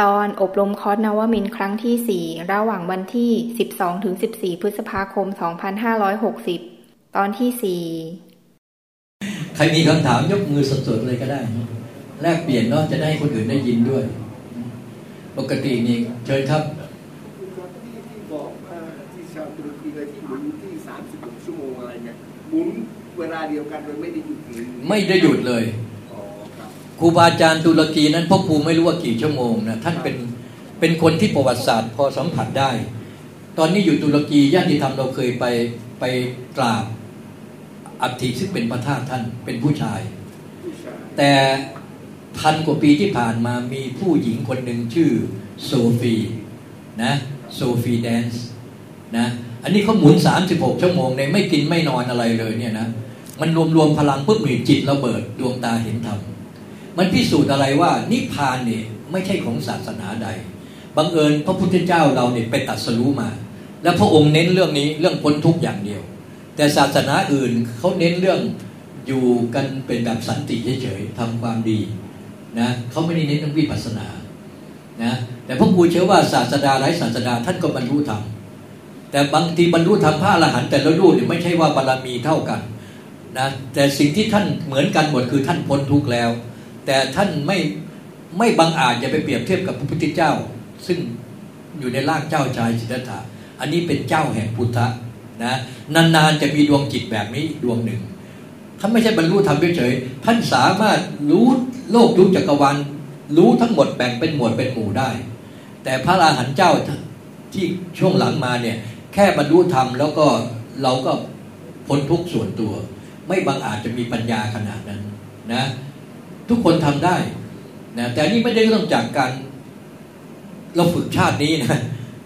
ตอนอบรมคอร์สนวมินครั้งที่ 4 ระหว่างวันที่ 12ถึง14 พฤษภาคม 2560 ตอนที่ 4 ใครมีคำถามยกมือสดๆเลยก็ได้ แลกเปลี่ยนเนาะจะได้คนอื่นได้ยินด้วย ปกตินี่เชิญครับที่บอกที่ชาวตุรกีเลยที่หมุนที่36ชั่วโมงอะไรเนี่ยหมุนเวลาเดียวกันโดยไม่ได้หยุดไม่ได้หยุดเลย ครูบาอาจารย์ตุรกีนั้นพ่อครูไม่รู้ว่ากี่ชั่วโมงนะท่านเป็นเป็นคนที่ประวัติศาสตร์พอสัมผัสได้ ตอนนี้อยู่ตุรกีญาติธรรมเราเคยไปไปกราบอัฐิซึ่งเป็นพระธาตุท่านเป็นผู้ชาย แต่พันกว่าปีที่ผ่านมามีผู้หญิงคนหนึ่งชื่อโซฟีนะ Sufi dance นะอันนี้เขาหมุน 36 ชั่วโมงในไม่กินไม่นอนอะไรเลยเนี่ยนะมันรวมรวมพลังปุ๊บหนีจิตระเบิดดวงตาเห็นธรรม มันพิสูจน์อะไรว่านิพพานเนี่ยไม่ใช่ของศาสนาใดบังเอิญพระพุทธเจ้าเราเนี่ยไปตัดสรู้มา แล้วพระองค์เน้นเรื่องนี้เรื่องพ้นทุกอย่างเดียว แต่ศาสนาอื่นเขาเน้นเรื่องอยู่กันเป็นแบบสันติเฉยๆทำความดีนะเขาไม่ได้เน้นเรื่องวิปัสสนานะแต่พระครูเชื่อว่าศาสดาหลายศาสดาท่านก็บรรลุธรรมแต่บางทีบรรลุธรรมพระอรหันต์แต่ละรูปเนี่ยไม่ใช่ว่าบารรมีเท่ากันนะแต่สิ่งที่ท่านเหมือนกันหมดคือท่านพ้นทุกข์แล้ว แต่ท่านไม่ไม่บังอาจอย่าไปเปรียบเทียบกับพระพุทธเจ้า ซึ่งอยู่ในร่างเจ้าชายสิทธัตถะอันนี้เป็นเจ้าแห่งพุทธะนะนานๆจะมีดวงจิตแบบนี้ดวงหนึ่งท่านไม่ใช่บรรลุธรรมเฉยๆท่านสามารถรู้โลกรู้จักรวาลรู้ทั้งหมดแบ่งเป็นหมวดเป็นหมู่ได้ แต่พระราหันเจ้าที่ช่วงหลังมาเนี่ยแค่บรรลุธรรมแล้วก็เราก็พ้นทุกส่วนตัว ไม่บังอาจจะมีปัญญาขนาดนั้นนะ ทุกคนทำได้นะแต่นี่ไม่ได้เรื่องจากการเราฝึกชาตินี้นะ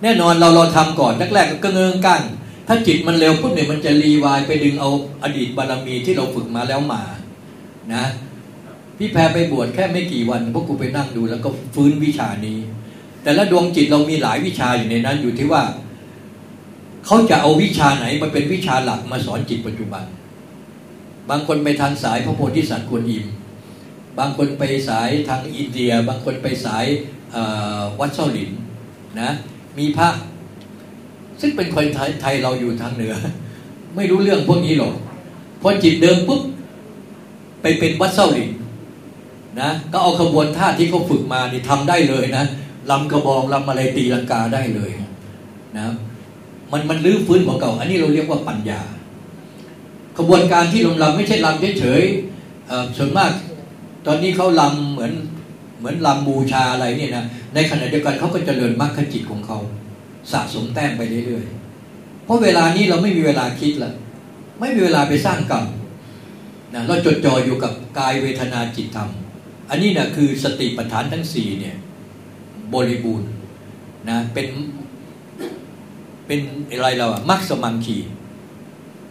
แน่นอนเราเราทำก่อนแรกๆก็เงิงกัน ถ้าจิตมันเร็วปุ๊บเนี่ยมันจะรีวายไปดึงเอาอดีตบารมีที่เราฝึกมาแล้วมานะพี่แพรไปบวชแค่ไม่กี่วันพวกกูไปนั่งดูแล้วก็ฟื้นวิชานี้ แต่ละดวงจิตเรามีหลายวิชาอยู่ในนั้น อยู่ที่ว่าเขาจะเอาวิชาไหนมาเป็นวิชาหลักมาสอนจิตปัจจุบัน บางคนไปทางสายพระโพธิสัตว์ควรอิม บางคนไปสายทางอินเดีย บางคนไปสายวัดเซาหลินนะมีพระ ซึ่งเป็นคนไทยไทยเราอยู่ทางเหนือ ไม่รู้เรื่องพวกนี้หรอกพอจิตเดิมปุ๊บไปเป็นวัดเซาหลินนะก็เอาขบวนท่าที่เขาฝึกมานี่ทำได้เลยนะลำกระบองลำอะไรตีลังกาได้เลยนะมันมันลื้อฟื้นของเก่า อันนี้เราเรียกว่าปัญญา ขบวนการที่ลงลำไม่ใช่ลำเฉยๆส่วนมาก ตอนนี้เขาลำเหมือนเหมือนลำบูชาอะไรเนี่ยนะในขณะเดียวกันเขาก็เจริญมรรคจิตของเขาสะสมแต้มไปเรื่อยๆเพราะเวลานี้เราไม่มีเวลาคิดละไม่มีเวลาไปสร้างกรรมนะเราจดจ่ออยู่กับกายเวทนาจิตธรรม อันนี้นะคือสติปัฏฐานทั้งสี่เนี่ยบริบูรณ์นะเป็นเป็นอะไรเราอะมักสมังคี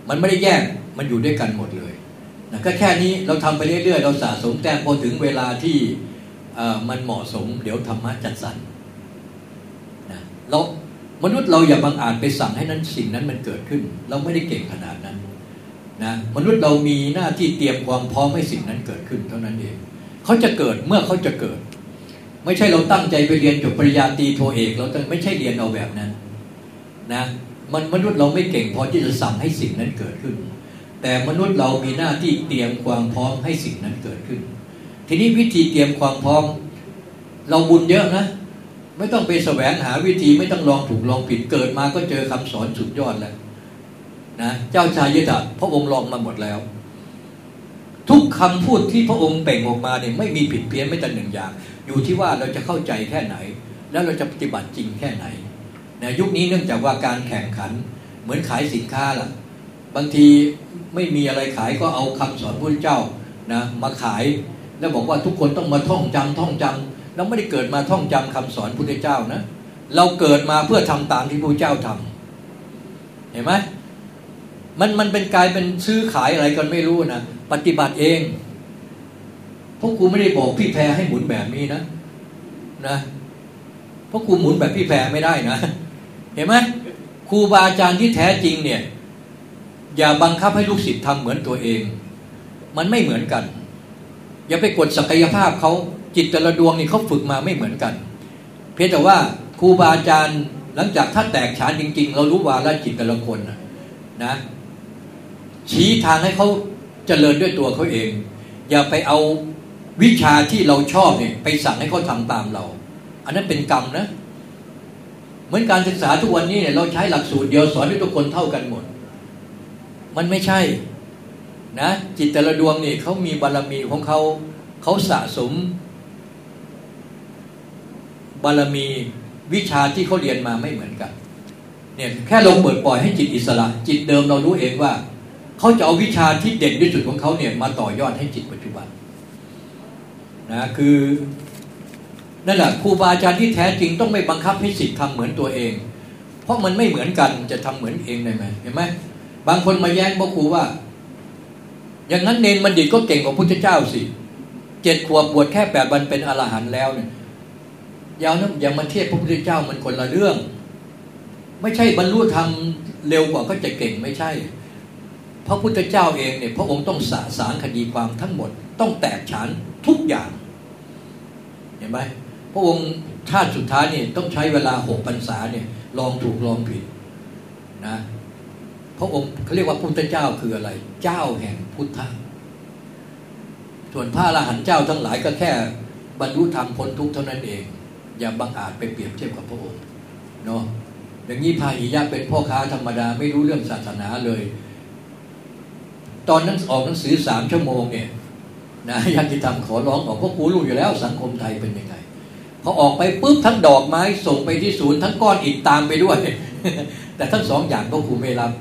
มันไม่ได้แยกมันอยู่ด้วยกันหมดเลย นะก็แค่นี้เราทำไปเรื่อยๆ เราสะสมแต้มพอถึงเวลาที่มันเหมาะสม เดี๋ยวธรรมะจัดสรรนะเรามนุษย์เราอย่าบังอาจไปสั่งให้นั้นสิ่งนั้นมันเกิดขึ้น เราไม่ได้เก่งขนาดนั้นนะมนุษย์เรามีหน้าที่เตรียมความพร้อมให้สิ่งนั้นเกิดขึ้นเท่านั้นเองเขาจะเกิดเมื่อเขาจะเกิด ไม่ใช่เราตั้งใจไปเรียนจบปริญญาตรีโทเอกเราต้งไม่ใช่เรียนเอาแบบนั้นนะมันมนุษย์เราไม่เก่งพอที่จะสั่งให้สิ่งนั้นเกิดขึ้น แต่มนุษย์เรามีหน้าที่เตรียมความพร้อมให้สิ่งนั้นเกิดขึ้น ทีนี้วิธีเตรียมความพร้อม เราบุญเยอะนะไม่ต้องไปแสวงหาวิธีไม่ต้องลองถูกลองผิดเกิดมาก็เจอคำสอนสุดยอดแล้วนะเจ้าชายยดพระองค์ลองมาหมดแล้ว ทุกคำพูดที่พระองค์เป่งออกมาเนี่ยไม่มีผิดเพี้ยนไม่แต่หนึ่งอย่าง อยู่ที่ว่าเราจะเข้าใจแค่ไหน แล้วเราจะปฏิบัติจริงแค่ไหนนะยุคนี้เนื่องจากว่าการแข่งขันเหมือนขายสินค้าล่ะ บางที ไม่มีอะไรขายก็เอาคำสอนพระเจ้านะมาขายแล้วบอกว่าทุกคนต้องมาท่องจำท่องจำเราไม่ได้เกิดมาท่องจำคำสอนพุทธเจ้านะ เราเกิดมาเพื่อทำตามที่พระเจ้าทำเห็นไหมมันมันเป็นกลายเป็นซื้อขายอะไรกันไม่รู้นะปฏิบัติเองพวกกูไม่ได้บอกพี่แพรให้หมุนแบบนี้นะนะพวกกูหมุนแบบพี่แพรไม่ได้นะ เห็นไหมครูบาอาจารย์ที่แท้จริงเนี่ย อย่าบังคับให้ลูกศิษย์ทำเหมือนตัวเอง มันไม่เหมือนกัน อย่าไปกดศักยภาพเขาจิตแต่ละดวงนี่เขาฝึกมาไม่เหมือนกัน เพียงแต่ว่าครูบาอาจารย์หลังจากถ้าแตกฉานจริง ๆ เรารู้วาระจิตแต่ละคนนะชี้ทางให้เขาเจริญด้วยตัวเขาเอง อย่าไปเอาวิชาที่เราชอบเนี่ยไปสั่งให้เขาทำตามเรา อันนั้นเป็นกรรมนะ เหมือนการศึกษาทุกวันนี้เนี่ยเราใช้หลักสูตรเดียวสอนให้ทุกคนเท่ากันหมด มันไม่ใช่นะจิตแต่ละดวงนี่เขามีบารรมีของเขาเขาสะสม บารรมีวิชาที่เขาเรียนมาไม่เหมือนกันเนี่ยแค่ลงเปิดปล่อยให้จิตอิสระ จิตเดิมเรารู้เองว่าเขาจะเอาวิชาที่เด่นที่สุดของเขาเนี่ยมาต่อยอดให้จิตปัจจุบันนะคือนั่นแหละครูบาอาจารย์ที่แท้จริงต้องไม่บังคับให้สิทธิ์ทำเหมือนตัวเอง เพราะมันไม่เหมือนกันจะทำเหมือนเองได้ไหมเห็นไหม บางคนมาแย้งพ่อครูว่า อย่างนั้นเนนมันดิตก็เก่งกว่าพุทธเจ้าสิเจ็ดขวบบวชแค่แปดวันเป็นอรหันต์แล้วเนี่ยยาวนะอย่ามาเทียบพระพุทธเจ้ามันคนละเรื่อง ไม่ใช่บรรลุธรรมเร็วกว่าก็จะเก่งไม่ใช่ พระพุทธเจ้าเองเนี่ยพระองค์ต้องสาสางคดีความทั้งหมด ต้องแตกฉานทุกอย่าง เห็นไหมพระองค์ชาติสุดท้ายเนี่ยต้องใช้เวลาหกพรรษาเนี่ยลองถูกลองผิดนะ พระองค์เขาเรียกว่าพุทธเจ้าคืออะไร เจ้าแห่งพุทธะส่วนพระอรหันต์เจ้าทั้งหลายก็แค่บรรลุธรรมพ้นทุกข์เท่านั้นเอง อย่าบังอาจไปเปรียบเทียบกับพระองค์เนาะอย่างนี้พาหิยะเป็นพ่อค้าธรรมดาไม่รู้เรื่องศาสนาเลย ตอนนั้นออกหนังสือสามชั่วโมงเนี่ยนะยันติธรรมขอร้องออกพราะกูรู้อยู่แล้วสังคมไทยเป็นยังไงพอออกไปปุ๊บทั้งดอกไม้ส่งไปที่ศูนย์ทั้งก้อนอิฐตามไปด้วย แต่ทั้งสองอย่างพ่อครูไม่รับ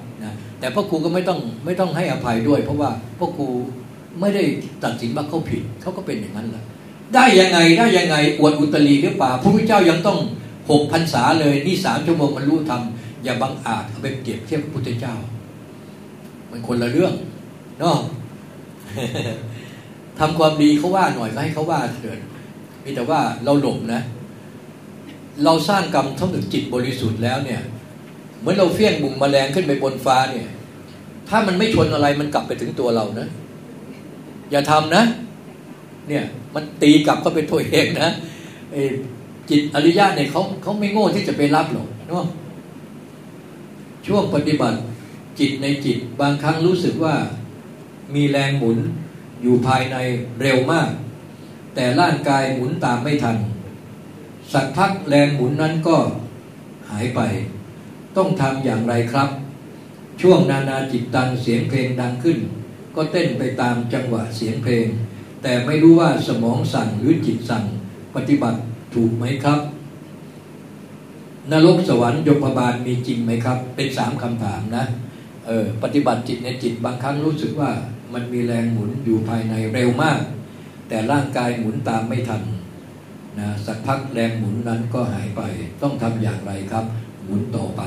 แต่พ่อครูก็ไม่ต้องไม่ต้องให้อภัยด้วย เพราะว่าพ่อครูไม่ได้ตัดสินว่าเขาผิดเขาก็เป็นอย่างนั้นแหละได้ยังไงได้ยังไงอวดอุตรีหรือเปล่าพระพุทธเจ้ายังต้องหกพรรษาเลยนี่สามชั่วโมงมันรู้ทำอย่าบังอาจเอาไปเปรียบเทียบพระพุทธเจ้า มันคนละเรื่องเนาะทำความดีเขาว่าหน่อยก็ให้เขาว่าเถิดมีแต่ว่าเราหลงนะ เราสร้างกรรมเท่าถึงจิตบริสุทธิ์แล้วเนี่ย เหมือนเราเฟี้ยงบุ่มแมลงขึ้นไปบนฟ้าเนี่ย ถ้ามันไม่ชนอะไรมันกลับไปถึงตัวเรานะ อย่าทำนะ เนี่ยมันตีกลับเข้าเป็นตัวเองนะจิตอริยะเนี่ยเขาเขาไม่โง่ที่จะไปรับหรอกเนาะช่วงปฏิบัติจิตในจิตบางครั้งรู้สึกว่ามีแรงหมุนอยู่ภายในเร็วมาก แต่ร่างกายหมุนตามไม่ทัน สักพักแรงหมุนนั้นก็หายไป ต้องทำอย่างไรครับ ช่วงนานาจิตตังเสียงเพลงดังขึ้น ก็เต้นไปตามจังหวะเสียงเพลง แต่ไม่รู้ว่าสมองสั่งหรือจิตสั่งปฏิบัติถูกไหมครับ นรกสวรรค์ยมบาลมีจริงไหมครับ เป็นสามคำถามนะเออปฏิบัติจิตในจิตบางครั้งรู้สึกว่ามันมีแรงหมุนอยู่ภายในเร็วมาก แต่ร่างกายหมุนตามไม่ทันนะสักพักแรงหมุนนั้นก็หายไปต้องทำอย่างไรครับ มุนต่อไป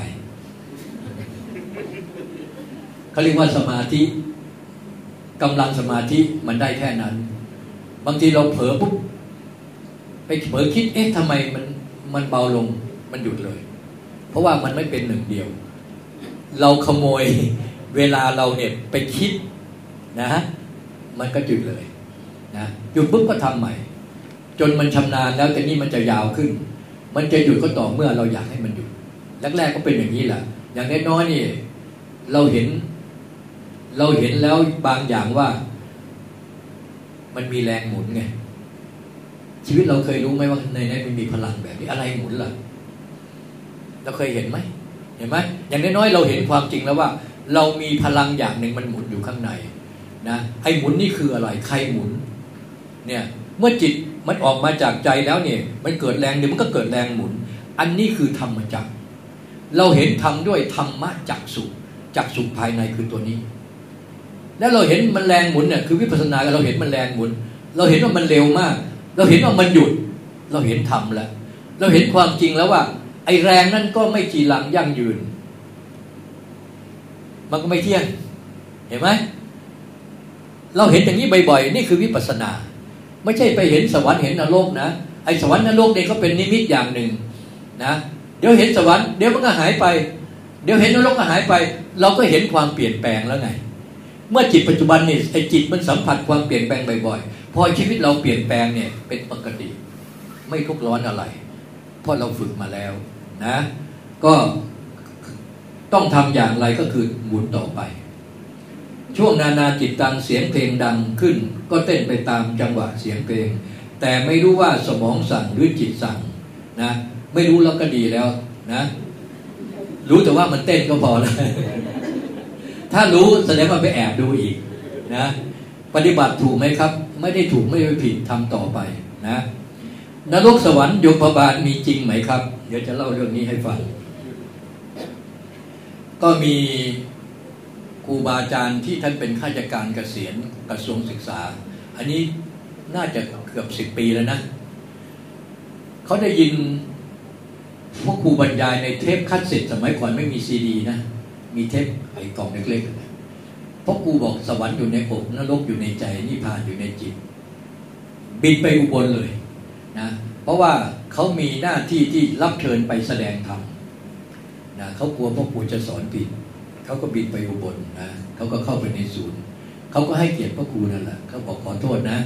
เขาเรียกว่าสมาธิกำลังสมาธิมันได้แค่นั้น บางทีเราเผลอปุ๊บไปเผลอคิดเอ๊ะทำไมมันมันเบาลงมันหยุดเลย เพราะว่ามันไม่เป็นหนึ่งเดียว เราขโมยเวลาเราเนี่ยไปคิดนะมันก็หยุดเลยนะหยุดปุ๊บก็ทำใหม่ จนมันชำนาญแล้วแต่นี่มันจะยาวขึ้น มันจะหยุดก็ต่อเมื่อเราอยากให้มันหยุด แรกๆก็เป็นอย่างนี้แหละอย่างน้อยๆนี่ เราเห็น เราเห็นแล้วบางอย่างว่า มันมีแรงหมุนไงชีวิตเราเคยรู้ไหมว่าในนั้นมันมีพลังแบบนี้อะไรหมุนล่ะ เราเคยเห็นไหมเห็นไหมอย่างน้อยๆเราเห็นความจริงแล้วว่า เรามีพลังอย่างหนึ่งมันหมุนอยู่ข้างในนะไอ้หมุนนี่คืออะไรใครหมุน เนี่ย เมื่อจิตมันออกมาจากใจแล้วเนี่ย มันเกิดแรงเดี๋ยวมันก็เกิดแรงหมุน อันนี้คือธรรมจัก เราเห็นธรรมด้วยธรรมะจักสุจักสุภายในคือตัวนี้ แล้วเราเห็นมันแรงหมุนเนี่ยคือวิปัสสนาเราเห็นมันแรงหมุน เราเห็นว่ามันเร็วมาก เราเห็นว่ามันหยุด เราเห็นธรรมแล้ว เราเห็นความจริงแล้วว่า ไอ้แรงนั่นก็ไม่จีรังยั่งยืน มันก็ไม่เที่ยง เห็นไหมเราเห็นอย่างนี้บ่อยๆ นี่คือวิปัสสนา ไม่ใช่ไปเห็นสวรรค์เห็นนรกนะไอ้สวรรค์นรกเนี่ยก็เป็นนิมิตอย่างหนึ่งนะ ดี๋ยวเห็นสวรรค์เดี๋ยวมันก็หายไป เดี๋ยวเห็นนรกก็หายไป เราก็เห็นความเปลี่ยนแปลงแล้วไง เมื่อจิตปัจจุบันนี่ไอ้จิตมันสัมผัสความเปลี่ยนแปลงบ่อยๆ พอชีวิตเราเปลี่ยนแปลงเนี่ยเป็นปกติ ไม่ทุกร้อนอะไร เพราะเราฝึกมาแล้วนะ ก็ต้องทำอย่างไรก็คือหมุนต่อไป ช่วงนานาจิตตังเสียงเพลงดังขึ้น ก็เต้นไปตามจังหวะเสียงเพลง แต่ไม่รู้ว่าสมองสั่งหรือจิตสั่งนะ ไม่รู้แล้วก็ดีแล้วนะ รู้แต่ว่ามันเต้นก็พอแล้ว ถ้ารู้แสดงว่าไปแอบดูอีกนะ ปฏิบัติถูกไหมครับ ไม่ได้ถูกไม่ได้ผิดทำต่อไปนะนรกสวรรค์ยมพบาลมีจริงไหมครับ เดี๋ยวจะเล่าเรื่องนี้ให้ฟัง ก็มีครูบาอาจารย์ที่ท่านเป็นข้าราชการเกษียณกระทรวงศึกษา อันนี้น่าจะเกือบสิบปีแล้วนะ เขาได้ยิน พวกครูบรรยายในเทปคัดเสร็จสมัยก่อนไม่มีซีดีนะมีเทปไอ้กล่องเล็กๆพราะครูบอกสวรรค์อยู่ในอกนรกอยู่ในใจนิพพานอยู่ในจิต บินไปอุบลเลยนะเพราะว่าเขามีหน้าที่ที่รับเชิญไปแสดงธรรมนะเขากลัวพ่อครูจะสอนผิดเขาก็บินไปอุบลนะเขาก็เข้าไปในศูนย์เขาก็ให้เกียรติพ่อครูนั่นแหละเขาบอกขอโทษนะ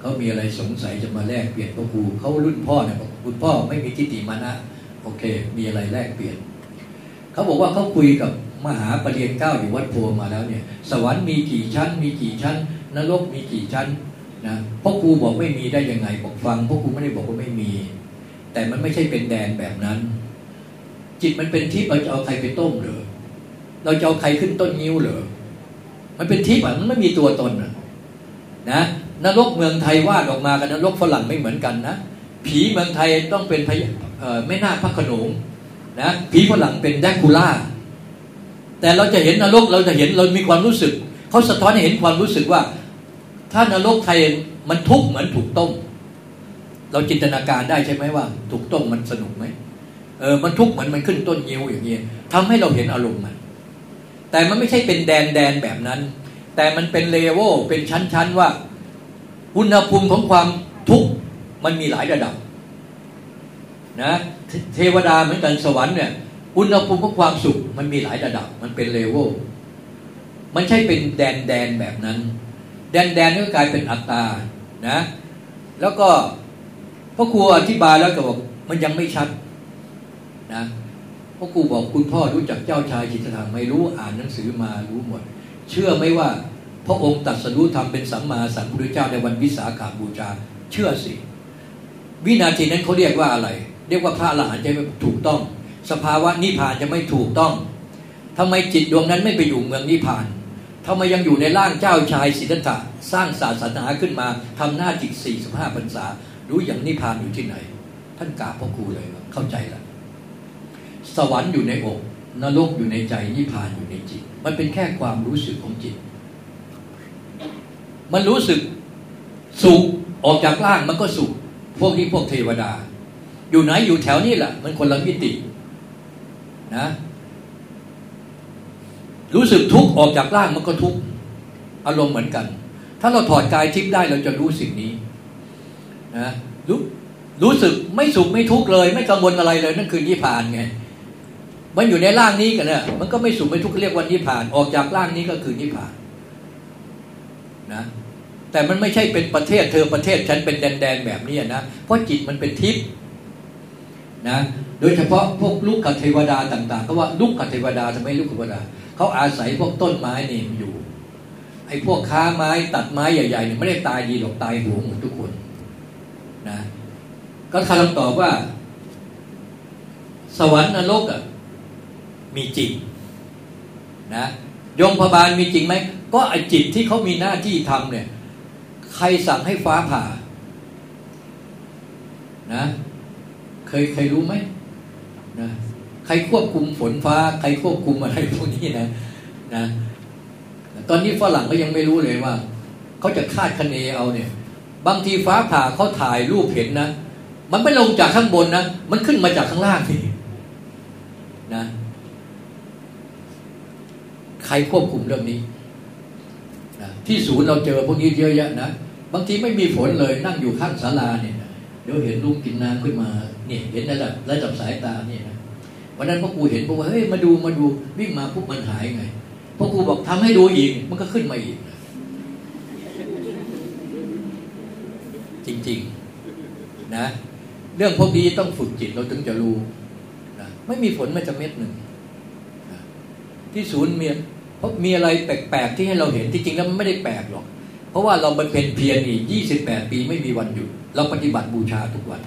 เขามีอะไรสงสัยจะมาแลกเปลี่ยนพ่อครูเขารุ่นพ่อเนี่ยบอกคุณพ่อไม่มีทิฏฐิมานะ โอเค มีอะไรแลกเปลี่ยน เขาบอกว่าเขาคุยกับมหาปรริญญาเก้าอยู่วัดโพมาแล้วเนี่ย สวรรค์มีกี่ชั้น มีกี่ชั้น นรกมีกี่ชั้นนะพ่อครูบอกไม่มีได้ยังไงบอกฟังพ่อครูไม่ได้บอกว่าไม่มี แต่มันไม่ใช่เป็นแดนแบบนั้น จิตมันเป็นทิพย์เราจะเอาใครไปต้มเหรอเราจะเอาใครขึ้นต้นนิ้วเหรอมันเป็นทิพย์อะมันไม่มีตัวตนนะนะนรกเมืองไทยวาดออกมากับนรกฝรั่งไม่เหมือนกันนะ ผีเมืองไทยต้องเป็นพไม่น่าพระขนงนะผีฝรั่งเป็นแดคูล่า แต่เราจะเห็นนรกเราจะเห็นเรามีความรู้สึก เขาสะท้อนให้เห็นความรู้สึกว่า ถ้านรกไทยมันทุกข์เหมือนถูกต้ม เราจินตนาการได้ใช่ไหมว่า ถูกต้มมันสนุกไหมเออมันทุกข์เหมือนมันขึ้นต้นยิ้วอย่างนี้ยทำให้เราเห็นอารมณ์มัน แต่มันไม่ใช่เป็นแดนแดนแบบนั้น แต่มันเป็นเลเวลเป็นชั้นๆว่า อุณหภูมิของความทุกข์ มันมีหลายระดับนะเทวดาเหมือนกันสวรรค์เนี่ยอุณหภูมิของความสุขมันมีหลายระดับ มันเป็นเลเวลมันใช่เป็นแดนแดนแบบนั้น แดนแดนก็กลายเป็นอัตตานะแล้วก็พ่อครูอธิบายแล้วก็บอกมันยังไม่ชัดนะพ่อครูบอกคุณพ่อรู้จักเจ้าชายจิตธรรมไม่รู้อ่านหนังสือมารู้หมด เชื่อไหมว่าพระองค์ตัดสรู้ธรรมเป็นสัมมาสัมพุทธเจ้าในวันวิสาขาบูชา เชื่อสิ วินาทีนั้นเขาเรียกว่าอะไร เรียกว่าพระอรหันต์จะไม่ถูกต้อง สภาวะนิพพานจะไม่ถูกต้องทำไมจิตดวงนั้นไม่ไปอยู่เมืองนิพพานทำไมยังอยู่ในร่างเจ้าชายสิทธัตถะสร้างศาสนาขึ้นมาทำหน้าจิตสี่สิบห้าพรรษา รู้อย่างนิพพานอยู่ที่ไหน ท่านกราบพ่อครูเลยเข้าใจล้วสวรรค์อยู่ในอกนรกอยู่ในใจนิพพานอยู่ในจิต มันเป็นแค่ความรู้สึกของจิต มันรู้สึกสุขออกจากร่างมันก็สุข พวกนี้พวกเทวดา อยู่ไหนอยู่แถวนี้แหละมันคนละมิตินะ รู้สึกทุกข์ออกจากร่างมันก็ทุกข์อารมณ์เหมือนกัน ถ้าเราถอดกายทิพย์ได้เราจะรู้สิ่งนี้นะรู้รู้สึกไม่สุขไม่ทุกข์เลย ไม่กังวลอะไรเลยนั่นคือนิพพานไงมันอยู่ในร่างนี้กันเนี่ยมันก็ไม่สุขไม่ทุกข์เรียกว่านิพพาน ออกจากร่างนี้ก็คือนิพพานนะ แต่มันไม่ใช่เป็นประเทศเธอประเทศฉันเป็นแดนๆแบบนี้นะเพราะจิตมันเป็นทิพย์นะโดยเฉพาะพวกลูกกับเทวดาต่างๆเขาว่าลูกกับเทวดาทำไมลูกกับเทวดาเขาอาศัยพวกต้นไม้นี่อยู่ไอ้พวกค้าไม้ตัดไม้ใหญ่ๆเนี่ยไม่ได้ตายดีหรอกตายหัวหมดทุกคนนะก็คำตอบว่า สวรรค์นรกอะมีจริงนะยมพบาลมีจริงไหมก็ไอจิตที่เขามีหน้าที่ทำเนี่ย ใครสั่งให้ฟ้าผ่า นะ เคยเคยรู้ไหมนะใครควบคุมฝนฟ้า ใครควบคุมอะไรพวกนี้นะนะตอนนี้ฝรั่งก็ยังไม่รู้เลยว่าเขาจะคาดคะเนเอาเนี่ย บางทีฟ้าผ่าเขาถ่ายรูปเห็นนะมันไม่ลงจากข้างบนนะมันขึ้นมาจากข้างล่างนี่นะใครควบคุมเรื่องนี้นะที่ศูนย์เราเจอพวกนี้เยอะแยะนะ บางทีไม่มีฝนเลยนั่งอยู่ข้างศาลาเนี่ยเดี๋ยวเห็นลูกกินน้ำขึ้นมาเนี่ยเห็นระดับระดับสายตาเนี่ยนะวันนั้นพ่อครูเห็นบอกว่าเฮ้ยมาดูมาดูวิ่งมาปุ๊บมันหายไงพ่อครูบอกทำให้ดูอีก มันก็ขึ้นมาอีก จริงๆนะ เรื่องพวกนี้ต้องฝึกจิตเราถึงจะรู้นะไม่มีฝนมันจะเม็ดหนึ่งนะที่ศูนย์เมียเพราะมีอะไรแปลกๆที่ให้เราเห็นที่จริงแล้วมันไม่ได้แปลกหรอก เพราะว่าเราบำเพ็ญเพียรนี่ยี่สิบแปดปีไม่มีวันหยุด เราปฏิบัติบูชาทุกวัน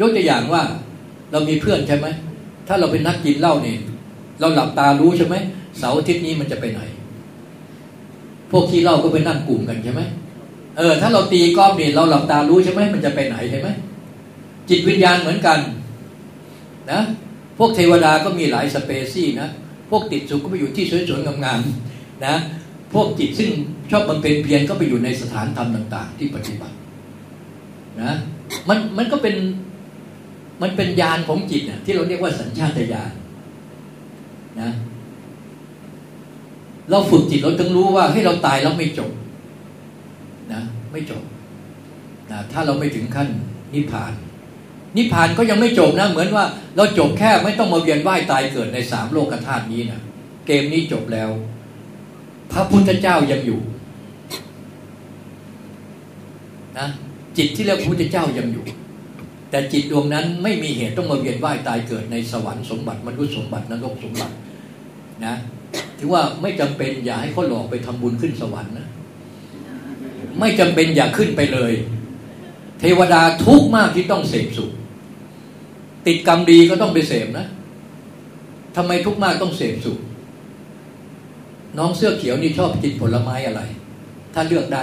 ยกตัวอย่างว่าเรามีเพื่อนใช่ไหม ถ้าเราเป็นนักกินเหล้าเนี่ยเราหลับตารู้ใช่ไหมเสาร์อาทิตย์นี้มันจะไปไหน พวกขี้เหล้าก็ไปนั่งกลุ่มกันใช่ไหมเออ ถ้าเราตีกอล์ฟนี่ยเราหลับตารู้ใช่ไหมมันจะไปไหนใช่ไหมจิตวิญญาณเหมือนกัน นะพวกเทวดาก็มีหลายสเปซี่นะ พวกติดสุขก็ไปอยู่ที่สวยๆงามๆนะ พวกจิตซึ่งชอบบำเพ็ญเพียรก็ไปอยู่ในสถานธรรมต่าง ๆ ที่ปฏิบัตินะมันมันก็เป็นมันเป็นญาณของจิตนะที่เราเรียกว่าสัญชาตญาณนะเราฝึกจิตเราต้องรู้ว่าให้เราตายแล้วไม่จบนะไม่จบนะถ้าเราไม่ถึงขั้นนิพพาน นิพพานก็ยังไม่จบนะ เหมือนว่า เราจบแค่ไม่ต้องมาเวียนว่ายตายเกิดในสามโลกธาตุนี้นะเกมนี้จบแล้ว พระพุทธเจ้ายังอยู่นะจิตที่เรียกพระพุทธเจ้ายังอยู่ แต่จิตดวงนั้นไม่มีเหตุต้องมาเวียนว่ายตายเกิดในสวรรค์สมบัติมนุษย์สมบัตินรกสมบัตินะถือว่าไม่จำเป็นอย่าให้เขาหลอกไปทำบุญขึ้นสวรรค์นะไม่จำเป็นอย่าขึ้นไปเลย เทวดาทุกมากที่ต้องเสพสุข ติดกรรมดีก็ต้องไปเสพนะทำไมทุกมากต้องเสพสุข น้องเสื้อเขียวนี่ชอบกินผลไม้อะไร ถ้าเลือกได้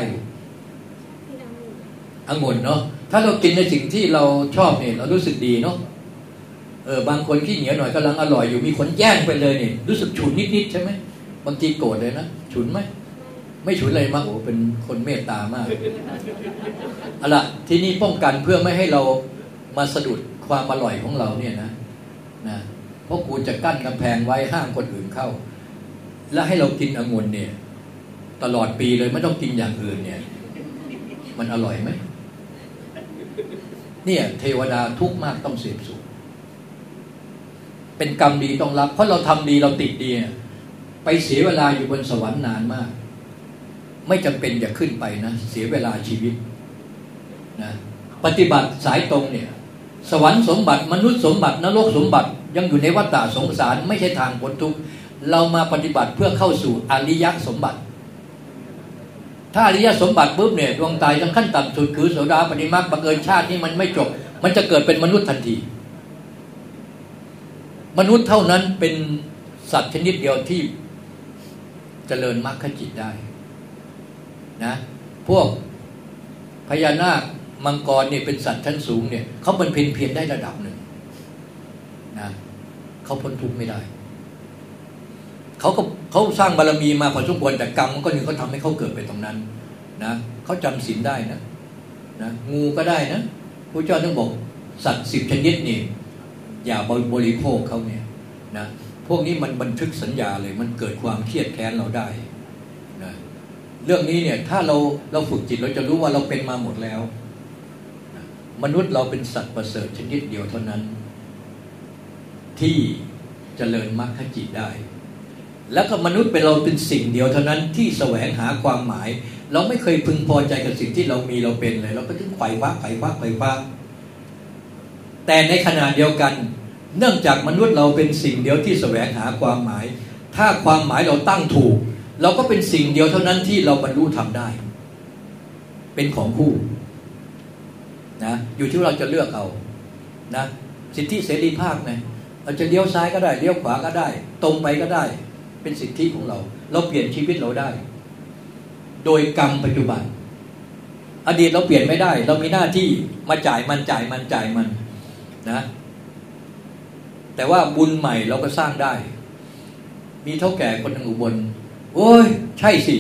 องุ่นเนาะถ้าเรากินในสิ่งที่เราชอบเนี่ยเรารู้สึกดีเนาะเออบางคนขี้เหนียวหน่อยกำลังอร่อยอยู่มีคนแย่งไปเลยเนี่ยรู้สึกฉุนนิดๆใช่ไหมบางทีโกรธเลยนะฉุนไหมไม่ฉุนเลยมากโอ้เป็นคนเมตตามากเอาละที่นี่ป้องกันเพื่อไม่ให้เรามาสะดุดความอร่อยของเราเนี่ยนะนะเพราะกูจะกั้นกำแพงไว้ห้ามคนอื่นเข้า แล้วให้เรากินองุ่นเนี่ย ตลอดปีเลยไม่ต้องกินอย่างอื่นเนี่ย มันอร่อยไหมเนี่ย เทวดาทุกมากต้องเสพสุขเป็นกรรมดีต้องรับ เพราะเราทำดีเราติดดีไปเสียเวลาอยู่บนสวรรค์นานมาก ไม่จำเป็นอย่าขึ้นไปนะ เสียเวลาชีวิตนะปฏิบัติสายตรงเนี่ย สวรรค์สมบัติมนุษย์สมบัตินรกสมบัติ ยังอยู่ในวัฏฏะสงสาร ไม่ใช่ทางพ้นทุกข์ เรามาปฏิบัติเพื่อเข้าสู่อริยสมบัติ ถ้าอริยสมบัติปุ๊บเนี่ยดวงตายทั้งขั้นต่ำสุดคือโสดาปฏิมาบังเอิญชาตินี้มันไม่จบ มันจะเกิดเป็นมนุษย์ทันที มนุษย์เท่านั้นเป็นสัตว์ชนิดเดียวที่จเจริญมรรคจิตได้นะพวกพญานาคมังกรเนี่ยเป็นสัตว์ชั้นสูงเนี่ยเขาเป็นเพียนเพียนได้ระดับหนึ่งนะเขาพ้นทุกข์ไม่ได้ เขาก็เขาสร้างบารรมีมาพอสมควรแต่กรรมมันก็นึงเขาทาให้เขาเกิดไปตรงนั้นนะเขาจำศีลได้นะนะงูก็ได้นะพระเจ้าต้องบอกสัตว์สิบชนิดนี่อย่าบริโภคเขาเนี่ยนะพวกนี้มันบันทึกสัญญาเลยมันเกิดความเครียดแค้นเราได้นะเรื่องนี้เนี่ยถ้าเราเราฝึกจิตเราจะรู้ว่าเราเป็นมาหมดแล้วนะมนุษย์เราเป็นสัตว์ประเสริฐชนิดเดียวเท่านั้น ที่จเจริญมรรคจิตได้ แล้วก็มนุษย์เป็นเราเป็นสิ่งเดียวเท่านั้นที่แสวงหาความหมาย เราไม่เคยพึงพอใจกับสิ่งที่เรามีเราเป็นเลยเราก็ถึงไขว่คว้าไขว่คว้าไขว่คว้าแต่ในขณะเดียวกัน เนื่องจากมนุษย์เราเป็นสิ่งเดียวที่แสวงหาความหมาย ถ้าความหมายเราตั้งถูก เราก็เป็นสิ่งเดียวเท่านั้นที่เราบรรลุทำได้ เป็นของคู่นะอยู่ที่เราจะเลือกเอานะสิทธิเสรีภาพไงเราจะเลี้ยวซ้ายก็ได้เลี้ยวขวาก็ได้ ตรงไปก็ได้ เป็นสิทธิของเรา เราเปลี่ยนชีวิตเราได้ โดยกรรมปัจจุบัน อดีตเราเปลี่ยนไม่ได้ เรามีหน้าที่มาจ่ายมันจ่ายมันจ่ายมันนะแต่ว่าบุญใหม่เราก็สร้างได้ มีเท่าแก่คนหนึ่งอุบลโอ้ย ใช่สิ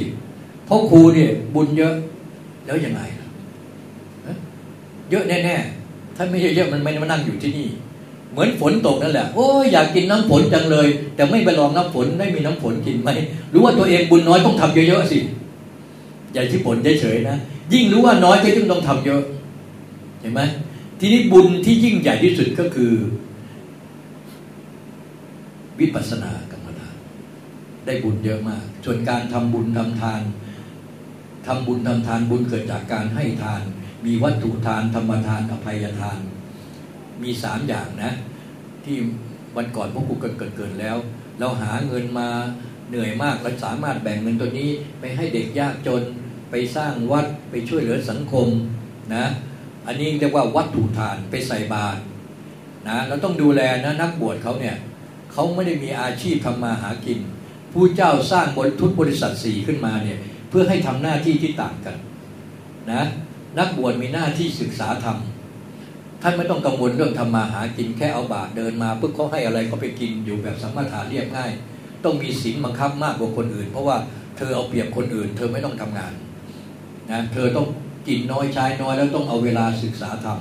พราะครูเนี่ย บุญเยอะ แล้วยังไงเยอะแน่ๆถ้าไม่เยอะๆมันไม่มานั่งอยู่ที่นี่ เหมือนฝนตกนั่นแหละโอ้ยอยากกินน้ำฝนจังเลย แต่ไม่ไปลองน้ำฝนไม่มีน้ำฝนกินไหมรู้ว่าตัวเองบุญน้อยต้องทำเยอะๆสิอย่าที่ผลเฉยๆนะยิ่งรู้ว่าน้อยก็ยิ่งต้องทำเยอะ เห็นไหมทีนี้บุญที่ยิ่งใหญ่ที่สุดก็คือ วิปัสสนากรรมฐานได้บุญเยอะมาก ส่วนการทำบุญทำทานทำบุญทำทานบุญเกิดจากการให้ทาน มีวัตถุทานธรรมทานอภัยทาน มีสามอย่างนะ ที่วันก่อนพวกกูเกิดเกิดแล้ว เราหาเงินมาเหนื่อยมากเราสามารถแบ่งเงินตัวนี้ไปให้เด็กยากจนไปสร้างวัดไปช่วยเหลือสังคมนะอันนี้เรียกว่าวัตถุทานไปใส่บาตรนะเราต้องดูแลนะนักบวชเขาเนี่ยเขาไม่ได้มีอาชีพทำมาหากิน ผู้เจ้าสร้างบริทุตบริษัทสี่ขึ้นมาเนี่ยเพื่อให้ทำหน้าที่ที่ต่างกันนะนักบวชมีหน้าที่ศึกษาธรรม ท่านไม่ต้องกังวลเรื่องทำมาหากินแค่เอาบาตรเดินมาเพื่อเขาให้อะไรก็ไปกินอยู่แบบสมถะเรียบง่าย ต้องมีศีลบังคับมากกว่าคนอื่น เพราะว่าเธอเอาเปรียบคนอื่น เธอไม่ต้องทำงานนะเธอต้องกินน้อยใช้น้อยแล้วต้องเอาเวลาศึกษาธรรม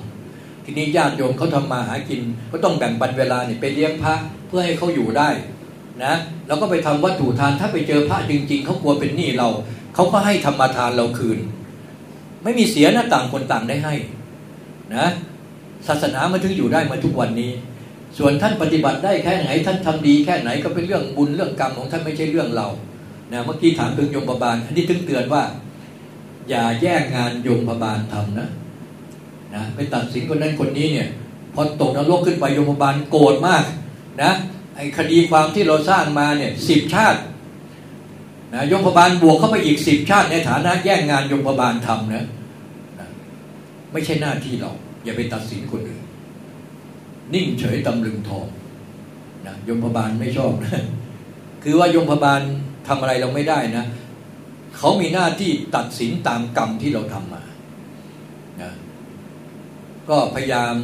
ทีนี้ญาติโยมเขาทำมาหากิน ก็ต้องแบ่งปันเวลาเนี่ยไปเลี้ยงพระเพื่อให้เขาอยู่ได้นะแล้วก็ไปทำวัตถุทานถ้าไปเจอพระจริง ๆเขากลัวเป็นหนี้เราเขาก็ให้ธรรมทานเราคืน ไม่มีเสียนะต่างคนต่างได้ให้นะ ศาสนามาถึงอยู่ได้มาทุกวันนี้ ส่วนท่านปฏิบัติได้แค่ไหน ท่านทำดีแค่ไหนก็เป็นเรื่องบุญเรื่องกรรมของท่านไม่ใช่เรื่องเรานะเมื่อกี้ถามถึงโยมบาลอันนี้ถึงเตือนว่า อย่าแย่งงานโยมบาลทำนะนะไปตัดสินคนนั้นคนนี้เนี่ยพอตกนรกขึ้นไปโยมบาลโกรธมากนะไอ้คดีความที่เราสร้างมาเนี่ยสิบชาตินะยมพบาลบวกเข้าไปอีกสิบชาติในฐานะแย่งงานยมพบาลทำนะนะไม่ใช่หน้าที่เรา อย่าไปตัดสินคนอื่น นิ่งเฉยตำลึงทองนะยมพบาลไม่ชอบนะคือว่ายมพบาลทำอะไรเราไม่ได้นะเขามีหน้าที่ตัดสินตามกรรมที่เราทำมานะก็พยายาม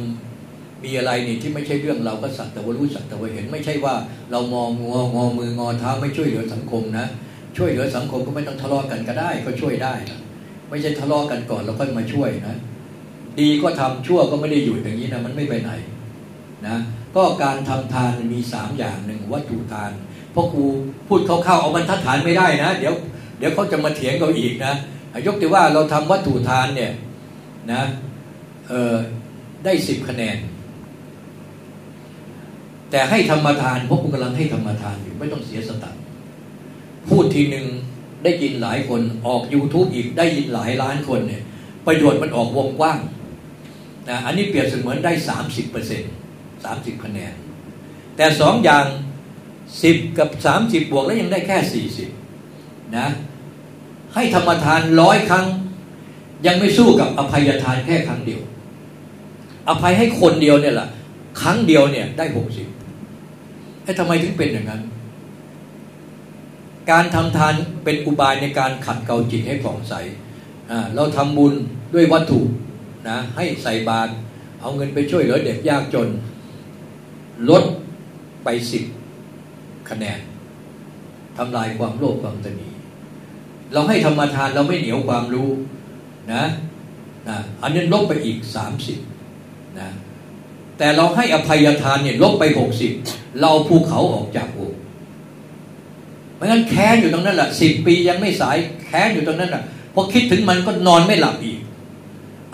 มีอะไรนี่ที่ไม่ใช่เรื่องเราก็สักแต่ว่ารู้สักแต่ว่าเห็น ไม่ใช่ว่า เรามองงองอมืองอเท้าไม่ช่วยเหลือสังคมนะช่วยเหลือสังคมก็ไม่ต้องทะเลาะกันก็ได้ ก็ช่วยได้นะไม่ใช่ทะเลาะกันก่อนแล้วค่อยมาช่วยนะ ดีก็ทำชั่วก็ไม่ได้อยู่อย่างนี้นะมันไม่ไปไหนนะก็การทำทานมีสามอย่างหนึ่งวัตถุทานเพราะครูพูดคร่าวๆเอาบรรทัดฐานไม่ได้นะ เดี๋ยวเดี๋ยวเขาจะมาเถียงเราอีกนะยกตัวว่าเราทำวัตถุทานเนี่ยนะเออได้สิบคะแนน แต่ให้ธรรมทานพวกคุณกำลังให้ธรรมทานอยู่ไม่ต้องเสียสตังค์พูดทีหนึ่งได้ยินหลายคนออก YouTube อีกได้ยินหลายล้านคนเนี่ยประโยชน์มันออกวงกว้าง นะอันนี้เปรียบเสมือนได้สามสิบเปอร์เซ็นต์สามสิบคะแนน แต่สองอย่างสิบกับสามสิบบวกแล้วยังได้แค่สี่สิบนะให้ธรรมทานร้อยครั้ง ยังไม่สู้กับอภัยทานแค่ครั้งเดียว อภัยให้คนเดียวเนี่ยแหละครั้งเดียวเนี่ยได้หกสิบไอ้ทำไมถึงเป็นอย่างนั้น การทำทานเป็นอุบายในการขัดเกลาจิตให้ผ่องใส เราทำบุญด้วยวัตถุ นะให้ใส่บาตรเอาเงินไปช่วยเหลือเด็กยากจน ลดไปสิบคะแนนทำลายความโลภความตนีเราให้ธรรมทานเราไม่เหนียวความรู้นะนะอันนี้ลบไปอีกสามสิบนะแต่เราให้อภัยทานเนี่ยลบไปหกสิบเราภูเขาออกจากอกเพราะงั้นแค้นอยู่ตรงนั้นแหละสิบปียังไม่สายแค้นอยู่ตรงนั้นแหละพอคิดถึงมันก็นอนไม่หลับอีก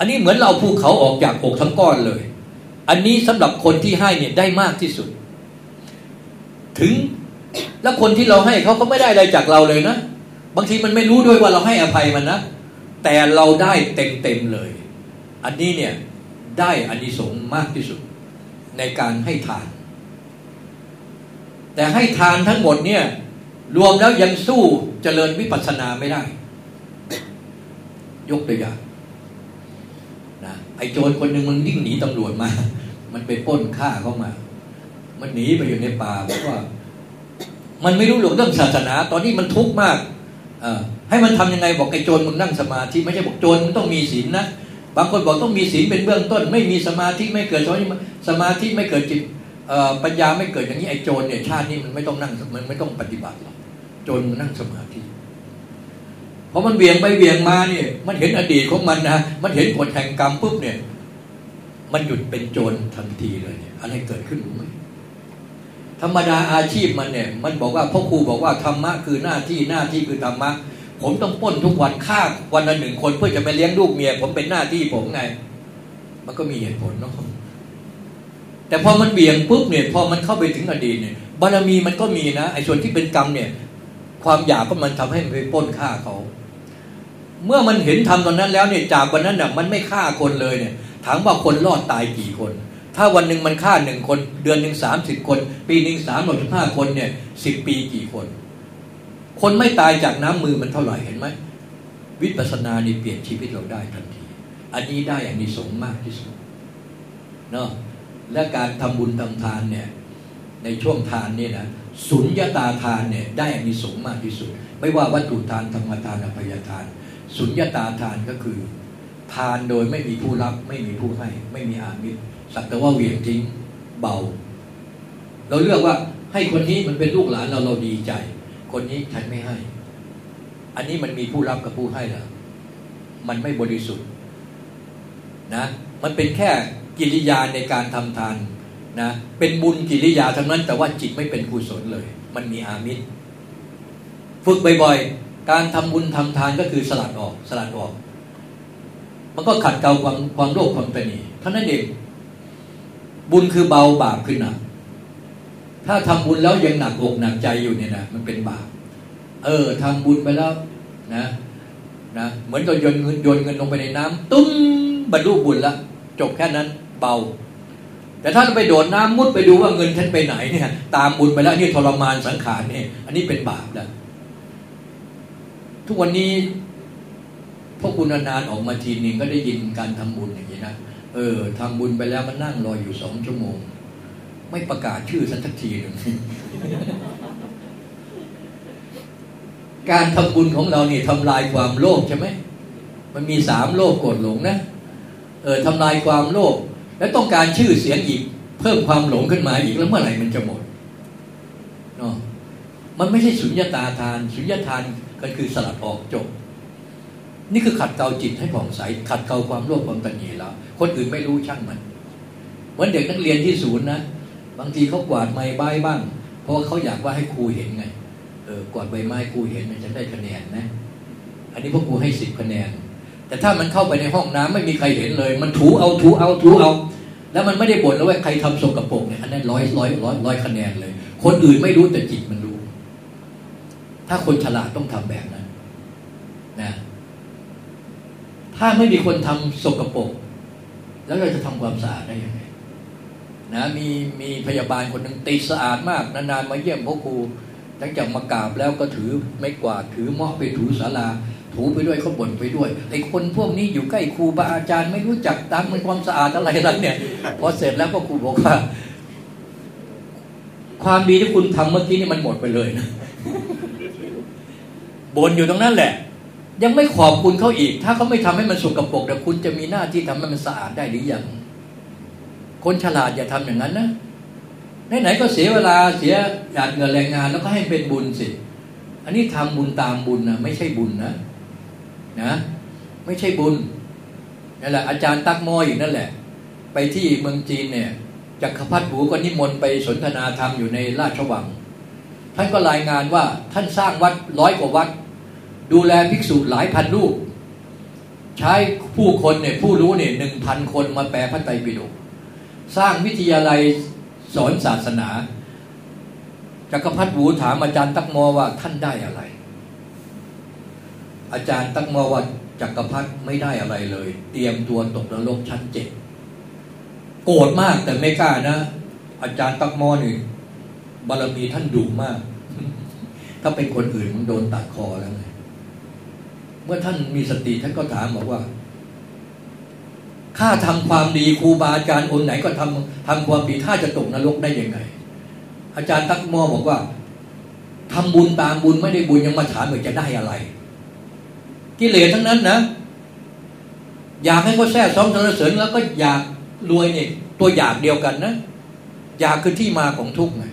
อันนี้เหมือนเราภูเขาออกจากอกทั้งก้อนเลย อันนี้สำหรับคนที่ให้เนี่ยได้มากที่สุด ถึงแล้วคนที่เราให้เขาก็ไม่ได้อะไรจากเราเลยนะ บางทีมันไม่รู้ด้วยว่าเราให้อภัยมันนะ แต่เราได้เต็มเต็มเลย อันนี้เนี่ยได้อานิสงส์มากที่สุด ในการให้ทาน แต่ให้ทานทั้งหมดเนี่ยรวมแล้วยังสู้เจริญวิปัสสนาไม่ได้ ยกตัวอย่าง อ้โจรคนหนึ่งมันวิ่งหนีตำรวจมา มันไปป้นฆ่าเข้ามา มันหนีไปอยู่ในป่าบอกว่า มันไม่รู้หรอกเรื่องศาสนา ตอนนี้มันทุกข์มากอให้มันทำยังไงบอกไอ้โจรมึงนั่งสมาธิไม่ใช่บอกโจรมึงต้องมีศีลนะบางคนบอกต้องมีศีลเป็นเบื้องต้น ไม่มีสมาธิไม่เกิดสมาธิไม่เกิดจิตปัญญาไม่เกิดอย่างนี้ไอ้โจรเนี่ยชาตินี้มันไม่ต้องนั่งมันไม่ต้องปฏิบัติหรอกโจรมันนั่งสมาธิ พอมันเวียงไปเวียงมาเนี่ย มันเห็นอดีตของมันนะมันเห็นผลแห่งกรรมปุ๊บเนี่ย มันหยุดเป็นโจรทันทีเลยเนี่ยอะไรเกิดขึ้นรู้ไหมธรรมดาอาชีพมันเนี่ย มันบอกว่าพ่อครูบอกว่าธรรมะคือหน้าที่หน้าที่คือธรรมะผมต้องป้นทุกวันฆ่าวันละหนึ่งคนเพื่อจะไปเลี้ยงลูกเมีย ผมเป็นหน้าที่ผมไง มันก็มีเหตุผลเนาะแต่พอมันเบี่ยงปุ๊บเนี่ย พอมันเข้าไปถึงอดีตเนี่ยบารมีมันก็มีนะไอ้ส่วนที่เป็นกรรมเนี่ย ความอยากก็มันทำให้มันไปป้นฆ่าเขา เมื่อมันเห็นทำตอนนั้นแล้วเนี่ยจากวันนั้นน่ะมันไม่ฆ่าคนเลยเนี่ยถามว่าคนรอดตายกี่คน ถ้าวันหนึ่งมันฆ่าหนึ่งคน เดือนหนึ่งสามสิบคน ปีหนึ่งสามร้อยสิบห้าคนเนี่ยสิบปีกี่คน คนไม่ตายจากน้ำมือมันเท่าไหร่เห็นไหมวิปัสสนานี่เปลี่ยนชีวิตเราได้ทันที อันนี้ได้อันนี้สงมากที่สุดเนาะและการทำบุญทำทานเนี่ยในช่วงทานนี่นะสุญญาตาทานเนี่ยได้อันนี้สงมากที่สุด ไม่ว่าวัตถุทานธรรมทานอภัยทาน สุญญาตาทานก็คือ ทานโดยไม่มีผู้รับ ไม่มีผู้ให้ ไม่มีอามิตรสักแต่ว่าเหวี่ยงทิ้งเบา เราเลือกว่าให้คนนี้มันเป็นลูกหลานเราเราดีใจ คนนี้ฉันไม่ให้ อันนี้มันมีผู้รับกับผู้ให้เหรอมันไม่บริสุทธิ์นะ มันเป็นแค่กิริยาในการทำทานนะเป็นบุญกิริยาทั้งนั้น แต่ว่าจิตไม่เป็นกุศลเลย มันมีอามิตร ฝึกบ่อยๆ การทำบุญทำทานก็คือสลัดออกสลัดออก มันก็ขัดเกลาความความโลภความตนีเท่านั้นเองบุญคือเบาบาปคือหนัก ถ้าทำบุญแล้วยังหนักอกหนักใจอยู่เนี่ยนะมันเป็นบาป เออทำบุญไปแล้วนะนะเหมือนกับโยนเงินโยนเงินลงไปในน้ำตุ้มบรรลุบุญละจบแค่นั้นเบา แต่ถ้าเราไปโดดน้ำมุดไปดูว่าเงินฉันไปไหนเนี่ย ตามบุญไปแล้วนี่ทรมานสังขารเนี่ยอันนี้เป็นบาปแล้ว ทุกวันนี้พวกคุณนานๆออกมาทีนึงก็ได้ยินการทำบุญอย่างนี้นะเออทำบุญไปแล้วมันนั่งรออยู่สองชั่วโมง ไม่ประกาศชื่อสักทีหนึ่งการทำบุญของเราเนี่ยทำลายความโลภใช่ไหมมันมีสามโลภโกรธหลงนะเออทำลายความโลภและต้องการชื่อเสียงอีก เพิ่มความหลงขึ้นมาอีกแล้วเมื่อไหร่มันจะหมดเนาะมันไม่ใช่สุญญาตาทาน สุญญาทาน ก็คือสลัดออกจบ นี่คือขัดเกลาจิตให้ผ่องใส ขัดเกลาความโลภความตัณหาแล้ว คนอื่นไม่รู้ช่างมันเหมือนเด็กนักเรียนที่ศูนย์นะบางทีเขากวาดไม้ใบบ้าง เพราะเขาอยากว่าให้ครูเห็นไงเออกวาดใบไม้ครูเห็นมันจะได้คะแนนนะ อันนี้พวกครูให้สิบคะแนน แต่ถ้ามันเข้าไปในห้องน้ำไม่มีใครเห็นเลย มันถูเอาถูเอาถูเอา แล้วมันไม่ได้บ่นแล้วว่าใครทำสกปรกเนี่ยอันนั้นร้อยร้อยร้อยร้อยคะแนนเลย คนอื่นไม่รู้แต่จิตมันรู้ ถ้าคนฉลาดต้องทำแบบนั้นนะถ้าไม่มีคนทำสกปรกแล้วเราจะทำความสะอาดได้ยังไงนะมีมีพยาบาลคนหนึ่งตีสะอาดมาก นานๆมาเยี่ยมพ่อครูหลังจากมากราบแล้วก็ถือไม้กวาดถือหม้อไปถูศาลาถูไปด้วยเขาบ่นไปด้วยไอ้คนพวกนี้อยู่ใกล้ครูบาอาจารย์ไม่รู้จักตามมันความสะอาดอะไรแล้วเนี่ยพอเสร็จแล้วพ่อครูบอกว่า ความดีที่คุณทำเมื่อกี้นี่มันหมดไปเลยนะ บ่นอยู่ตรงนั้นแหละ ยังไม่ขอบคุณเขาอีก ถ้าเขาไม่ทำให้มันสกปรกแต่คุณจะมีหน้าที่ทำให้มันสะอาดได้หรือยังคนฉลาดอย่าทำอย่างนั้นนะไหนๆก็เสียเวลาเสียหยาดเงินแรงงานแล้วก็ให้เป็นบุญสิ อันนี้ทำบุญตามบุญนะไม่ใช่บุญนะนะไม่ใช่บุญนั่นแหละอาจารย์ตักมออีกนั่นแหละ ไปที่เมืองจีนเนี่ยจักรพรรดิหูก็นิมนต์ไปสนทนาธรรมอยู่ในราชวัง ท่านก็รายงานว่าท่านสร้างวัดร้อยกว่าวัด ดูแลภิกษุหลายพันรูป ใช้ผู้คนเนี่ยผู้รู้เนี่ยหนึ่งพันคนมาแปลพระไตรปิฎกสร้างวิทยาลัยสอนศาสนาจักรพรรดิหูถามอาจารย์ตักมอว่าท่านได้อะไร อาจารย์ตักมอว่าจักรพรรดิไม่ได้อะไรเลย เตรียมตัวตกนรกชั้นเจ็ดโกรธมากแต่ไม่กล้านะ อาจารย์ตักมอนี่บารมีท่านดุมาก ถ้าเป็นคนอื่นมันโดนตัดคอแล้วไง เมื่อท่านมีสติท่านก็ถามบอกว่าข้าทำความดีครูบาอาจารย์องค์ไหนก็ทำทำความดีถ้าจะตกนรกได้ยังไง อาจารย์ตักมอบอกว่าทำบุญตามบุญไม่ได้บุญยังมาถามว่าจะได้อะไร กิเลสทั้งนั้นนะ อยากให้เขาแท้ซ้อมสรรเสริญแล้วก็อยากรวยเนี่ยตัวอยากเดียวกันนะอยากคือที่มาของทุกข์ไง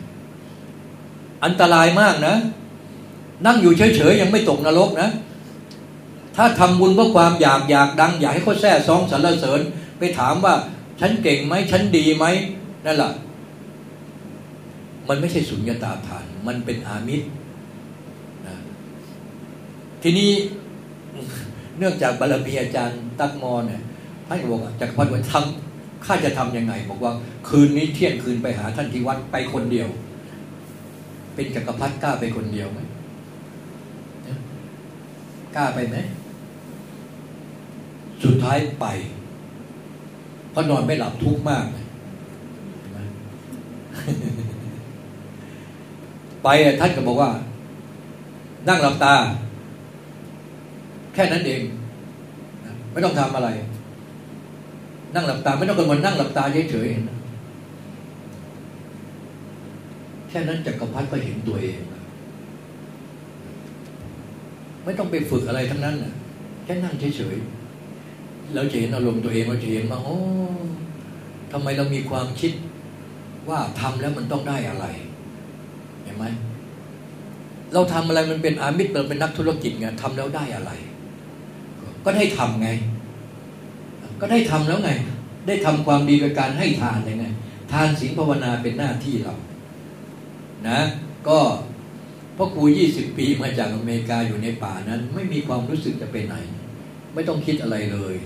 อันตรายมากนะ นั่งอยู่เฉยๆยังไม่ตกนรกนะ ถ้าทำบุญเพราะความอยากอยากดัง อยากให้เขาแท้ซองสรรเสริญ ไปถามว่า ฉันเก่งไหมฉันดีไหมนั่นแหละมันไม่ใช่สุญญตาทาน มันเป็นอามิตรนะทีนี้เนื่องจากบารมีอาจารย์ตักมอเนี่ยท่านบอกจากพันวันทำข้าจะทํำยังไง บอกว่า คืนนี้เที่ยงคืนไปหาท่านที่วัดไปคนเดียว เป็นจักรพรรดิกล้าไปคนเดียวไหมกล้าไปไหม สุดท้ายไปเพราะนอนไม่หลับทุกข์มาก ไปท่านก็บอกว่า นั่งหลับตา แค่นั้นเอง ไม่ต้องทำอะไร นั่งหลับตา ไม่ต้องกังวลนั่งหลับตาเฉยๆแค่นั้นจักรพรรดิก็เห็นตัวเอง ไม่ต้องไปฝึกอะไรทั้งนั้นแค่นั่งเฉยๆ เราจะเห็นอารมณ์ตัวเองเราจะเห็นว่าโอ้ทำไมเรามีความคิดว่าทำแล้วมันต้องได้อะไร เห็นไหมเราทำอะไรมันเป็นอามิตรเราเป็นนักธุรกิจไงทำแล้วได้อะไร ก็ได้ทำไง ก็ได้ทำแล้วไง ได้ทำความดีโดยการให้ทานยังไง ทานศีลภาวนาเป็นหน้าที่เรา นะ ก็พ่อครูยี่สิบปีมาจากอเมริกาอยู่ในป่านั้น ไม่มีความรู้สึกจะไปไหน ไม่ต้องคิดอะไรเลย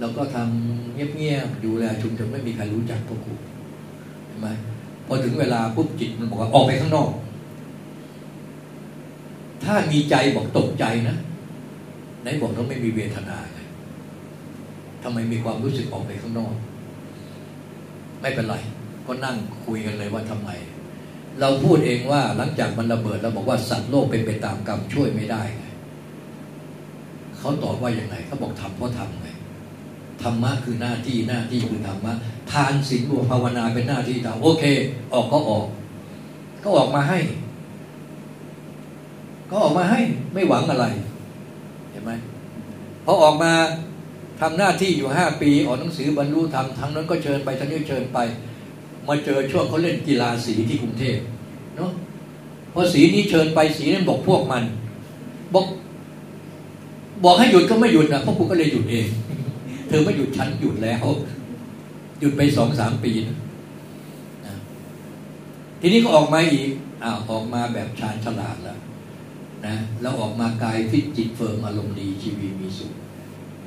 เราก็ทำเงียบๆดูแลชุมชนไม่มีใครรู้จักพ่อครูเห็นไหมพอถึงเวลาปุ๊บจิตมันบอกว่าออกไปข้างนอก ถ้ามีใจบอกตกใจนะไหนบอกเราไม่มีเวทนาไงทำไมมีความรู้สึกออกไปข้างนอก ไม่เป็นไร ก็นั่งคุยกันเลยว่าทำไม เราพูดเองว่าหลังจากมันระเบิดเราบอกว่าสัตว์โลกเป็นไปตามกรรมช่วยไม่ได้ไเขาตอบว่าอย่างไงเขาบอกทำเพราะทำไงธรรมะคือหน้าที่หน้าที่คือธรรมะทานศีลบวภาวนาเป็นหน้าที่ทำโอเค ออกก็ออก ก็ออกมาให้ ก็ออกมาให้ไม่หวังอะไร เห็นไหมพอออกมาทำหน้าที่อยู่ห้าปีออกหนังสือบรรลุธรรมทั้งนั้นก็เชิญไปทั้งนี้เชิญไป มาเจอช่วงเขาเล่นกีฬาสีที่กรุงเทพเนาะพอสีนี้เชิญไปสีนั้นบอกพวกมัน บอก บอกให้หยุดก็ไม่หยุดนะพวกกูก็เลยหยุดเอง เธอไม่หยุดฉันหยุดแล้ว หยุดไปสองสามปีนะทีนี้ก็ออกมาอีกอ้าวออกมาแบบชาญฉลาดแล้วนะแล้วออกมากายฟิตจิต firm อารมณ์ดีชีวิตมีสุข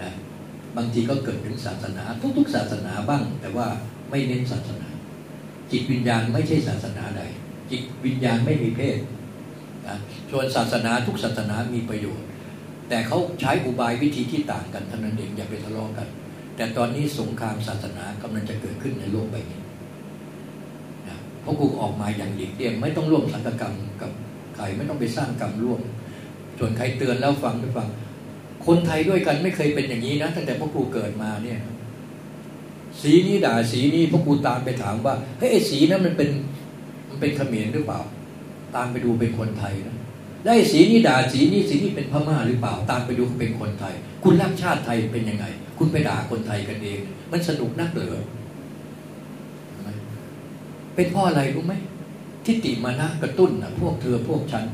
นะบางทีก็เกิดถึงศาสนา ทุกๆศาสนาบ้าง แต่ว่าไม่เน้นศาสนา จิตวิญญาณไม่ใช่ศาสนาใด จิตวิญญาณไม่มีเพศนะส่วนศาสนาทุกศาสนามีประโยชน์ แต่เขาใช้อุบายวิธีที่ต่างกันเท่านั้นเองอย่าไปทะเลาะกัน แต่ตอนนี้สงครามศาสนากำลังจะเกิดขึ้นในโลกใบนี้นะเพราะกูออกมาอย่างหลีกเลี่ยงไม่ต้องร่วมสังกรรมกับใครไม่ต้องไปสร้างกรรมร่วม ส่วนใครเตือนแล้วฟังไม่ฟัง คนไทยด้วยกันไม่เคยเป็นอย่างนี้นะตั้งแต่พ่อครูเกิดมาเนี่ย สีนี้ด่าสีนี้พ่อครูตามไปถามว่าเฮ้ยสีนั้นมันเป็นมันเป็นเขมรหรือเปล่า ตามไปดูเป็นคนไทยนะ ได้สีนี้ด่าสีนี้สีนี้เป็นพม่าหรือเปล่า ตามไปดูเป็นคนไทย คุณรักชาติไทยเป็นยังไง คุณไปด่าคนไทยกันเอง มันสนุกนักเลือเป็นพ่ออะไรรู้ไหมทิฏฐิมานะกระตุ้นนะพวกเธอพวกฉัน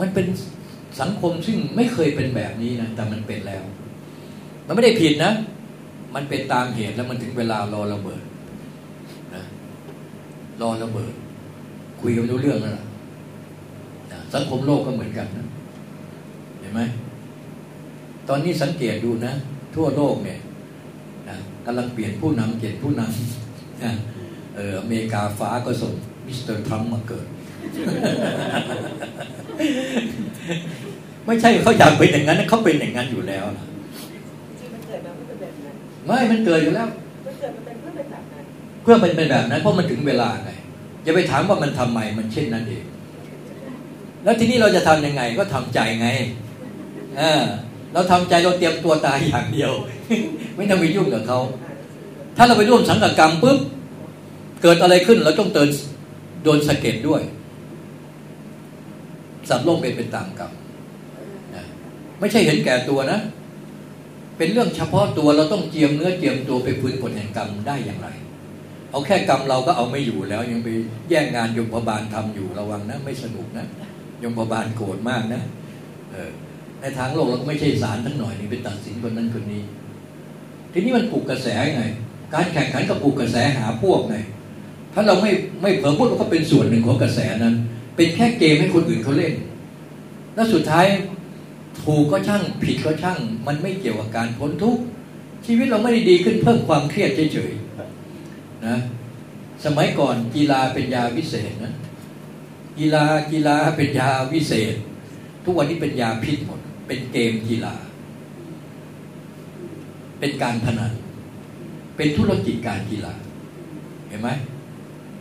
มันเป็นสังคมซึ่งไม่เคยเป็นแบบนี้นะแต่มันเป็นแล้ว มันไม่ได้ผิดนะ มันเป็นตามเหตุแล้วมันถึงเวลารอระเบิดนะรอระเบิด คุยกันรู้เรื่องแล้วล่ะ สังคมโลกก็เหมือนกันนะเห็นไหมตอนนี้สังเกตดูนะ ทั่วโลกเนี่ยนะกำลังเปลี่ยนผู้นำเปลี่ยนผู้นำนะเอออเมริกาฟ้าก็ส่งมิสเตอร์ทรัมป์มาเกิด ไม่ใช่เขาอยากเป็นอย่างนั้นเขาเป็นอย่างนั้นอยู่แล้วนะมันเกิดมาเพื่อเป็นแบบนั้นไม่มันเกิดอยู่แล้วมันเกิดมาเป็นเพื่อเป็นแบบนั้นเพื่อเป็นเป็นแบบนั้น เพราะมันถึงเวลาไงอย่าไปถามว่ามันทำไมมันเช่นนั้นเอง แล้วทีนี้เราจะทํำยังไงก็ทำใจไงเออเราทำใจเราเตรียมตัวตายอย่างเดียว ไม่ต้องไปยุ่งกับเขา ถ้าเราไปร่วมสังกัดกรรมปุ๊บเกิดอะไรขึ้นเราต้องเตือนโดนสะเก็ดด้วย สัตว์โลกเป็นเป็นตามกรรมไม่ใช่เห็นแก่ตัวนะ เป็นเรื่องเฉพาะตัวเราต้องเจียมเนื้อเจียมตัวไปฟื้นผลแห่งกรรมได้อย่างไร เอาแค่กรรมเราก็เอาไม่อยู่แล้วยังไปแย่งงานยมพบาลทำอยู่ระวังนะ ไม่สนุกนะ ยมบาลโกรธมากนะเออในทางโลกเราก็ไม่ใช่ศาลทั้งหน่อยนี่ไปตัดสินคนนั้นคนนี้ ทีนี้มันปลุกกระแสไง การแข่งขันก็ปลุกกระแสหาพวกไงถ้าเราไม่ไม่เผลอพูดเราก็เป็นส่วนหนึ่งของกระแสนั้น เป็นแค่เกมให้คนอื่นเขาเล่น แล้วสุดท้ายถูกก็ช่างผิดก็ช่าง มันไม่เกี่ยวกับการพ้นทุกข์ชีวิตเราไม่ได้ดีขึ้นเพิ่มความเครียดเฉยๆนะสมัยก่อนกีฬาเป็นยาวิเศษนะ กีฬากีฬาเป็นยาวิเศษ ทุกวันนี้เป็นยาพิษหมด เป็นเกมกีฬา เป็นการพนัน เป็นธุรกิจการกีฬา เห็นไหม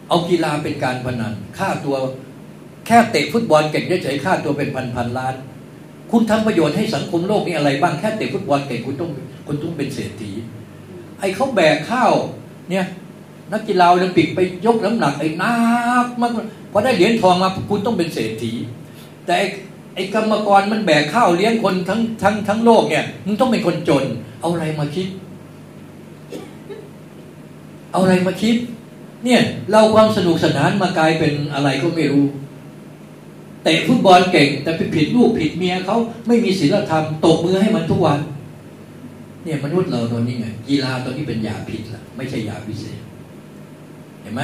เอากีฬาเป็นการพนัน ค่าตัวแค่เตะฟุตบอลเก่งเฉยๆค่าตัวเป็นพันพันล้าน คุณทำประโยชน์ให้สังคมโลกนี้อะไรบ้างแค่เตะฟุตบอลเก่งคุณต้องคุณต้องเป็นเศรษฐีไอ้เขาแบกข้าวเนี่ย นักกีฬาโอลิมปิกไปยกน้ำหนักไอ้นักมากพอได้เหรียญทองมาคุณต้องเป็นเศรษฐี แต่ไอ้กรรมกรมันแบกข้าวเลี้ยงคนทั้งทั้งทั้งโลกเนี่ยมึงต้องเป็นคนจน เอาอะไรมาคิด เอาอะไรมาคิด เนี่ยเราความสนุกสนานมากลายเป็นอะไรก็ไม่รู้เตะฟุตบอลเก่ง แต่ไปผิดลูกผิดเมียเขาไม่มีศีลธรรมตกมือให้มันทุกวัน เนี่ยมนุษย์เราตอนนี้ไงกีฬาตอนนี้เป็นยาพิษละไม่ใช่ยาพิเศษ เห็นไหม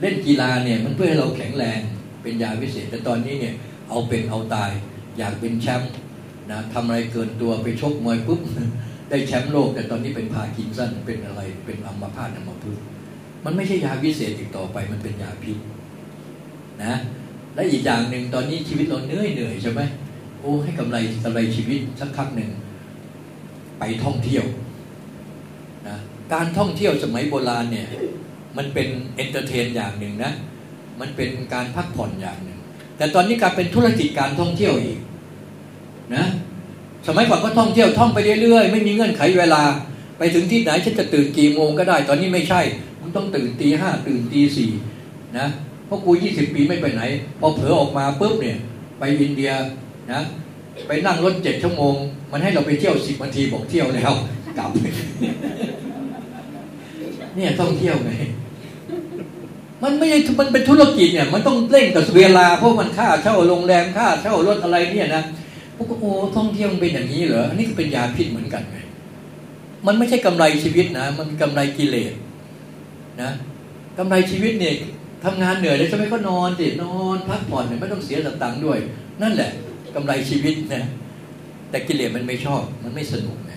เล่นกีฬาเนี่ยมันเพื่อให้เราแข็งแรงเป็นยาพิเศษ แต่ตอนนี้เนี่ยเอาเป็นเอาตายอยากเป็นแชมป์นะทำอะไรเกินตัวไปชกมวยปุ๊บได้แชมป์โลกแต่ตอนนี้เป็นพากินสันเป็นอะไรเป็นอัมพาตอัมพฤกษ์มันไม่ใช่ยาพิเศษอีกต่อไปมันเป็นยาพิษนะและอีกอย่างหนึ่งตอนนี้ชีวิตเราเหนื่อยเหนื่อยใช่ไหมโอ้ให้กำไรกำไรชีวิตสักครั้งหนึ่งไปท่องเที่ยวนะการท่องเที่ยวสมัยโบราณเนี่ย มันเป็น entertain อย่างหนึ่งนะ มันเป็นการพักผ่อนอย่างหนึ่ง แต่ตอนนี้กลายเป็นธุรกิจการท่องเที่ยวอีกนะสมัยก่อนก็ท่องเที่ยวท่องไปเรื่อยๆ ไม่มีเงื่อนไขเวลา ไปถึงที่ไหนฉันจะตื่นกี่โมงก็ได้ ตอนนี้ไม่ใช่มึงต้องตื่นตีห้าตื่นตีสี่นะเพราะกูยี่สิบปีไม่ไปไหน พอเผลอออกมาปุ๊บเนี่ยไปอินเดียนะไปนั่งรถเจ็ดชั่วโมง มันให้เราไปเที่ยวสิบนาทีบอกเที่ยวแล้วกลับเนี่ยท่องเที่ยวไง มันไม่ใช่มันเป็นธุรกิจเนี่ย มันต้องเร่งกับเวลาเพราะมันค่าเช่าโรงแรมค่าเช่ารถอะไรเนี่ยนะพวกโอ้ท่องเที่ยวเป็นอย่างนี้เหรออันนี้ก็เป็นยาพิษเหมือนกันไงมันไม่ใช่กำไรชีวิตนะ มันกำไรกิเลสนะกำไรชีวิตเนี่ยทำงานเหนื่อยแล้วจะไม่ก็นอนสินอนพักผ่อนเนี่ยไม่ต้องเสียสตังค์ด้วย นั่นแหละกำไรชีวิตนะแต่กิเลสมันไม่ชอบ มันไม่สนุกไง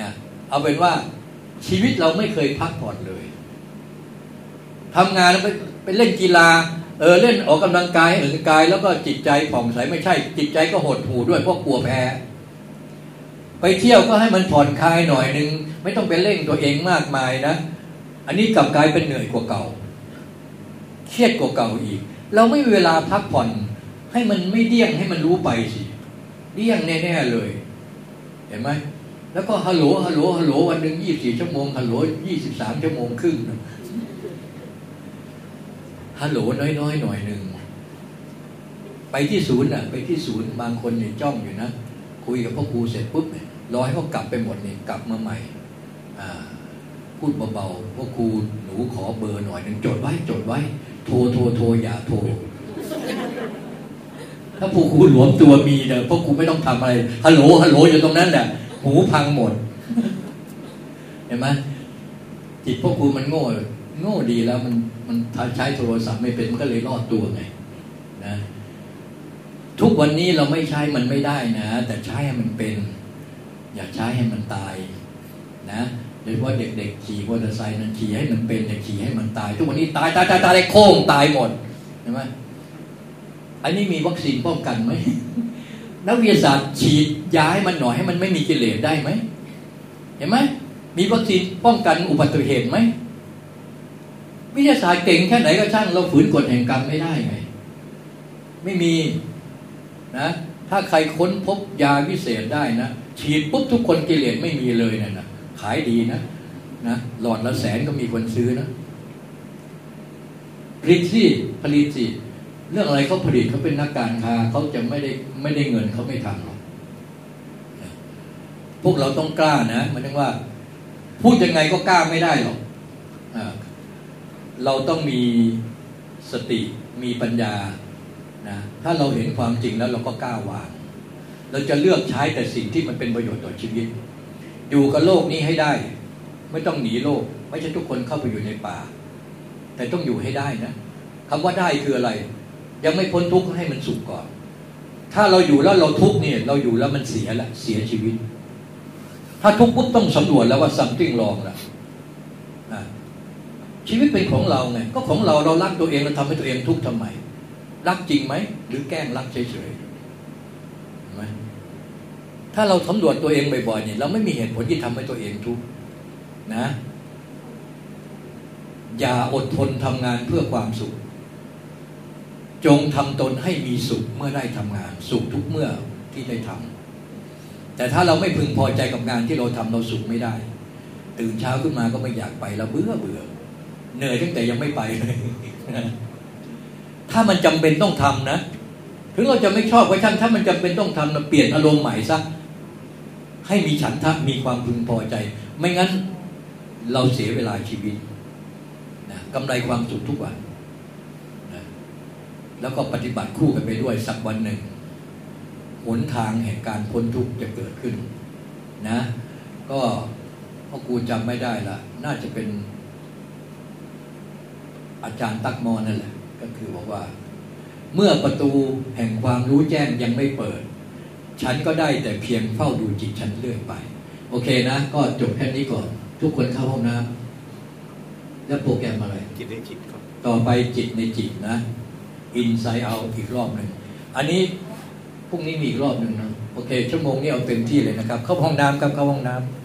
นะเอาเป็นว่าชีวิตเราไม่เคยพักผ่อนเลย ทำงานแล้วไปไปเล่นกีฬาเออเล่นออกกำลังกายเออกาย แล้วก็จิตใจผ่องใสไม่ใช่ จิตใจก็หดหู่ด้วยเพราะกลัวแพ้ ไปเที่ยวก็ให้มันผ่อนคลายหน่อยนึง ไม่ต้องไปเร่งตัวเองมากมายนะ อันนี้กลับกลายเป็นเหนื่อยกว่าเก่า เครียดกว่าเก่าอีก เราไม่มีเวลาพักผ่อน ให้มันไม่เดี้ยงให้มันรู้ไปสิเดี้ยงแน่ๆเลย เห็นไหมแล้วก็ฮัลโหลฮัลโหลฮัลโหลวันหนึ่งยี่สิบสี่ชั่วโมงฮัลโหลยี่สิบสามชั่วโมงครึ่ง ฮัลโหลน้อยๆหน่อยหนึ่งไปที่ศูนย์อะ ไปที่ศูนย์บางคนเนี่ยจ้องอยู่นะ คุยกับพ่อครูเสร็จปุ๊บเนี่ยรอให้เขากลับไปหมดเนี่ยกลับมาใหม่พูดเบาๆพ่อครูหนูขอเบอร์หน่อยหนึ่งจดไว้จดไว้ โทรโทรโทรอย่าโทรถ้าพ่อครูหลวมตัวมีเนี่ยพ่อครูไม่ต้องทำอะไรฮัลโหลฮัลโหลอยู่ตรงนั้นแหละหูพังหมดเห็นไหมจิตพ่อครูมันโง่ โง่ดีแล้วมัน มันใช้โทรศัพท์ไม่เป็นมันก็เลยรอดตัวไงนะ ทุกวันนี้เราไม่ใช้มันไม่ได้นะ แต่ใช้ให้มันเป็น อย่าใช้ให้มันตาย นะโดยเฉพาะเด็กๆขี่มอเตอร์ไซค์นั้นขี่ให้มันเป็นอย่าขี่ให้มันตาย ทุกวันนี้ตายตายตายตายโค้งตายหมดเห็นไหมอันนี้มีวัคซีนป้องกันไหมนักวิทยาศาสตร์ฉีดยาให้มันหน่อยให้มันไม่มีกิเลสได้ไหมเห็นไหมมีวัคซีนป้องกันอุบัติเหตุไหม วิทยาศาสตร์เก่งแค่ไหนก็ช่างเราฝืนกฎแห่งกรรมไม่ได้ไง ไม่มีนะถ้าใครค้นพบยาวิเศษได้นะฉีดปุ๊บทุกคนกิเลสไม่มีเลยนะนะขายดีนะนะหลอดละแสนก็มีคนซื้อนะผลิตสิผลิตสิเรื่องอะไรเขาผลิตเขาเป็นนักการค้าเขาจะไม่ได้ไม่ได้เงินเขาไม่ทำหรอกพวกเราต้องกล้านะมันถึงว่า พูดยังไงก็กล้าไม่ได้หรอก เราต้องมีสติมีปัญญานะถ้าเราเห็นความจริงแล้วเราก็กล้าวาง เราจะเลือกใช้แต่สิ่งที่มันเป็นประโยชน์ต่อชีวิต อยู่กับโลกนี้ให้ได้ ไม่ต้องหนีโลก ไม่ใช่ทุกคนเข้าไปอยู่ในป่า แต่ต้องอยู่ให้ได้นะคำว่าได้คืออะไร ยังไม่พ้นทุกข์ให้มันสุขก่อน ถ้าเราอยู่แล้วเราทุกข์เนี่ย เราอยู่แล้วมันเสียละเสียชีวิต ถ้าทุกข์ปุ๊บต้องสำรวจแล้วว่า something wrong ละ ชีวิตเป็นของเราไงก็ของเราเรารักตัวเองเราทำให้ตัวเองทุกข์ทำไม รักจริงไหม หรือแกล้งรักเฉยๆไหมถ้าเราสำรวจตัวเองบ่อยๆเนี่ยเราไม่มีเหตุผลที่ทำให้ตัวเองทุกข์นะ อย่าอดทนทำงานเพื่อความสุข จงทำตนให้มีสุขเมื่อได้ทำงาน สุขทุกเมื่อที่ได้ทำแต่ถ้าเราไม่พึงพอใจกับงานที่เราทำเราสุขไม่ได้ ตื่นเช้าขึ้นมาก็ไม่อยากไปเราเบื่อเบื่อ เหนื่อยตั้งแต่ยังไม่ไปเลยถ้ามันจำเป็นต้องทำนะถึงเราจะไม่ชอบก็ช่างถ้ามันจำเป็นต้องทำเราเปลี่ยนอารมณ์ใหม่ซะให้มีฉันทะมีความพึงพอใจ ไม่งั้นเราเสียเวลาชีวิตนะกำไรความสุขทุกวันนะแล้วก็ปฏิบัติคู่กันไปด้วยสักวันหนึ่งหนทางแห่งการพ้นทุกข์จะเกิดขึ้น นะ ก็พ่อครูจำไม่ได้ละน่าจะเป็น อาจารย์ตักมอนั่นแหละ ก็คือบอกว่า เมื่อประตูแห่งความรู้แจ้งยังไม่เปิด ฉันก็ได้แต่เพียงเฝ้าดูจิตฉันเรื่อยไป โอเคนะ ก็จบแค่นี้ก่อน ทุกคนเข้าห้องน้ำแล้วโปรแกรมอะไร จิตในจิตครับ ต่อไปจิตในจิตนะ inside out อีกรอบหนึ่งอันนี้พรุ่งนี้มีอีกรอบหนึ่งนะโอเค ชั่วโมงนี้เอาเต็มที่เลยนะครับ เข้าห้องน้ำครับเข้าห้องน้ำ